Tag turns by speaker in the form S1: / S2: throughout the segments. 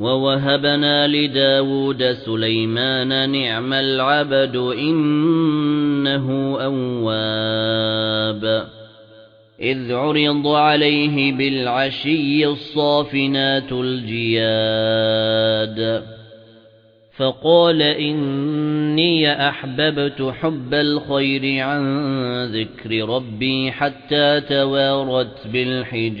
S1: وَوَهَبْنَا لِدَاوُودَ سُلَيْمَانَ نِعْمَ الْعَبْدُ إِنَّهُ أَوَّابٌ إِذْ عُرِضَ عَلَيْهِ بِالْعَشِيِّ الصَّافِنَاتُ الْجِيَادُ فَقَالَ إِنِّي أَحْبَبْتُ حُبَّ الْخَيْرِ عَن ذِكْرِ رَبِّي حَتَّى تَوَارَتْ بِالْحِجَابِ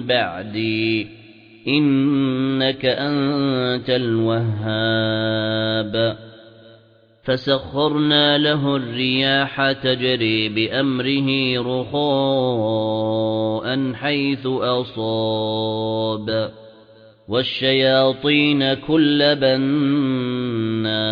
S1: بَعْدِي إِنَّكَ أَنتَ الْوَهَّابُ. فَسَخَّرْنَا لَهُ الرِّياحَ تَجْرِي بِأَمْرِهِ رُخَاءً حَيْثُ أَصَابَ. وَالشَّيَاطِينَ كُلَّ بَنَّاءٍ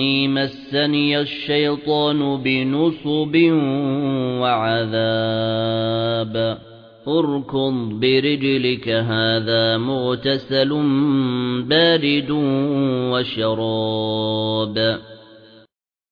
S1: أَنِّي مَسَّنِيَ الشَّيْطَانُ بِنُصْبٍ وَعَذَابٍ. ارْكُضْ بِرِجْلِكَ هَذَا مُغْتَسَلٌ بَارِدٌ وَشَرَابٌ.